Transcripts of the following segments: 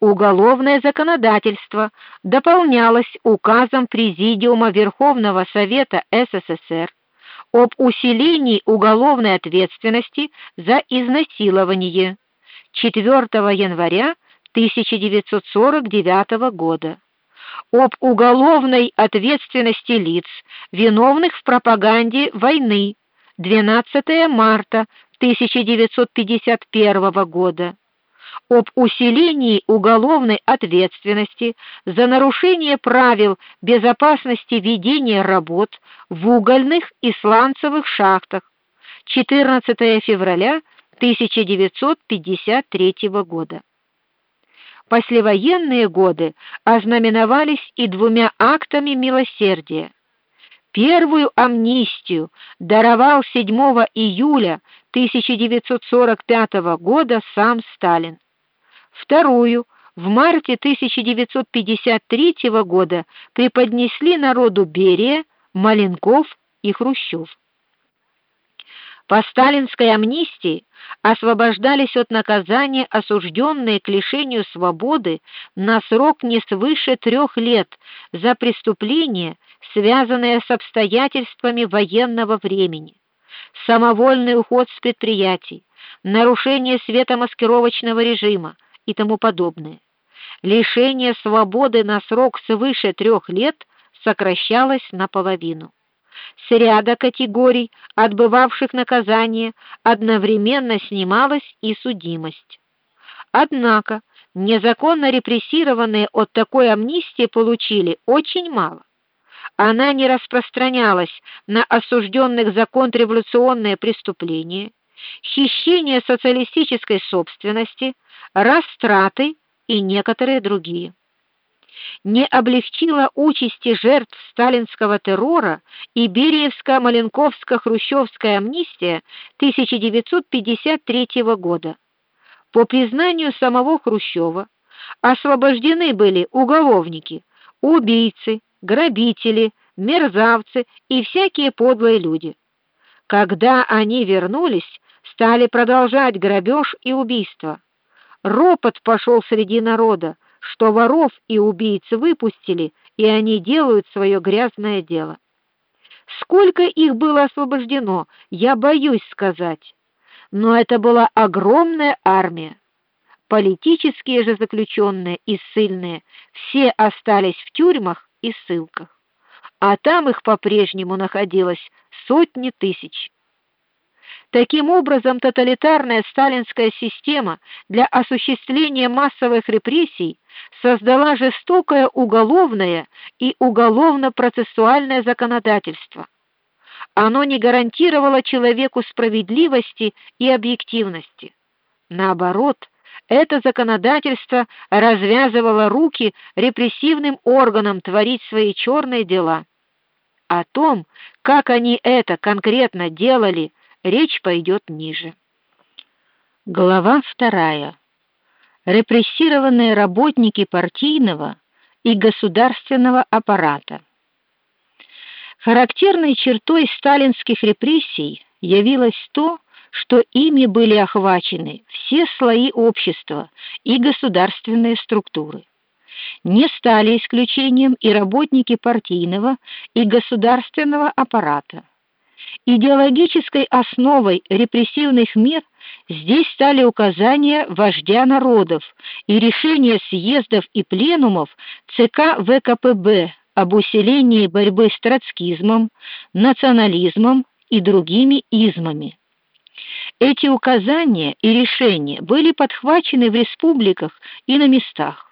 уголовное законодательство дополнялось указом Президиума Верховного Совета СССР об усилении уголовной ответственности за изнасилование 4 января 1949 года об уголовной ответственности лиц, виновных в пропаганде войны 12 марта 1951 года об усилении уголовной ответственности за нарушение правил безопасности ведения работ в угольных и сланцевых шахтах 14 февраля 1953 года. Послевоенные годы ознаменовались и двумя актами милосердия. Первую амнистию даровал 7 июля 1945 года сам Сталин. Вторую в марте 1953 года преподнесли народу Берия, Маленков и Хрущев. По сталинской амнистии освобождались от наказания осужденные к лишению свободы на срок не свыше трех лет за преступления, связанные с обстоятельствами военного времени, самовольный уход с предприятий, нарушение светомаскировочного режима и тому подобное. Лишение свободы на срок свыше трех лет сокращалось наполовину с ряда категорий, отбывавших наказание, одновременно снималась и судимость. Однако незаконно репрессированные от такой амнистии получили очень мало. Она не распространялась на осужденных за контрреволюционные преступления, хищение социалистической собственности, растраты и некоторые другие не облегчила участи жертв сталинского террора и Бериевско-Маленковско-Хрущевская амнистия 1953 года. По признанию самого Хрущева, освобождены были уголовники, убийцы, грабители, мерзавцы и всякие подлые люди. Когда они вернулись, стали продолжать грабеж и убийства. Ропот пошел среди народа, что воров и убийц выпустили, и они делают свое грязное дело. Сколько их было освобождено, я боюсь сказать. Но это была огромная армия. Политические же заключенные и ссыльные все остались в тюрьмах и ссылках, а там их по-прежнему находилось сотни тысяч. Таким образом, тоталитарная сталинская система для осуществления массовых репрессий создала жестокое уголовное и уголовно-процессуальное законодательство. Оно не гарантировало человеку справедливости и объективности. Наоборот, это законодательство развязывало руки репрессивным органам творить свои черные дела. О том, как они это конкретно делали, речь пойдет ниже. Глава вторая. Репрессированные работники партийного и государственного аппарата. Характерной чертой сталинских репрессий явилось то, что ими были охвачены все слои общества и государственные структуры. Не стали исключением и работники партийного и государственного аппарата. Идеологической основой репрессивных мер здесь стали указания вождя народов и решения съездов и пленумов ЦК ВКПБ об усилении борьбы с троцкизмом, национализмом и другими измами. Эти указания и решения были подхвачены в республиках и на местах.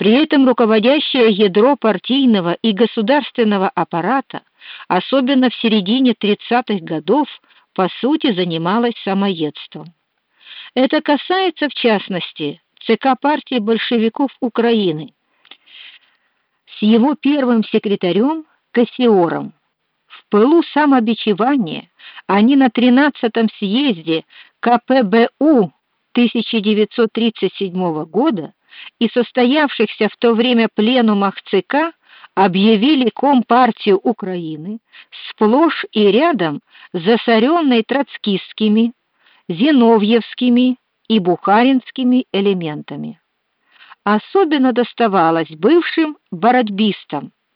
При этом руководящее ядро партийного и государственного аппарата особенно в середине 30-х годов, по сути занималась самоедством. Это касается в частности ЦК партии большевиков Украины с его первым секретарем Кассиором. В пылу самобичевания они на 13-м съезде КПБУ 1937 года и состоявшихся в то время пленумах ЦК объявили Компартию Украины сплошь и рядом засоренной троцкистскими, зиновьевскими и бухаринскими элементами. особенно доставалось бывшим бородбистам.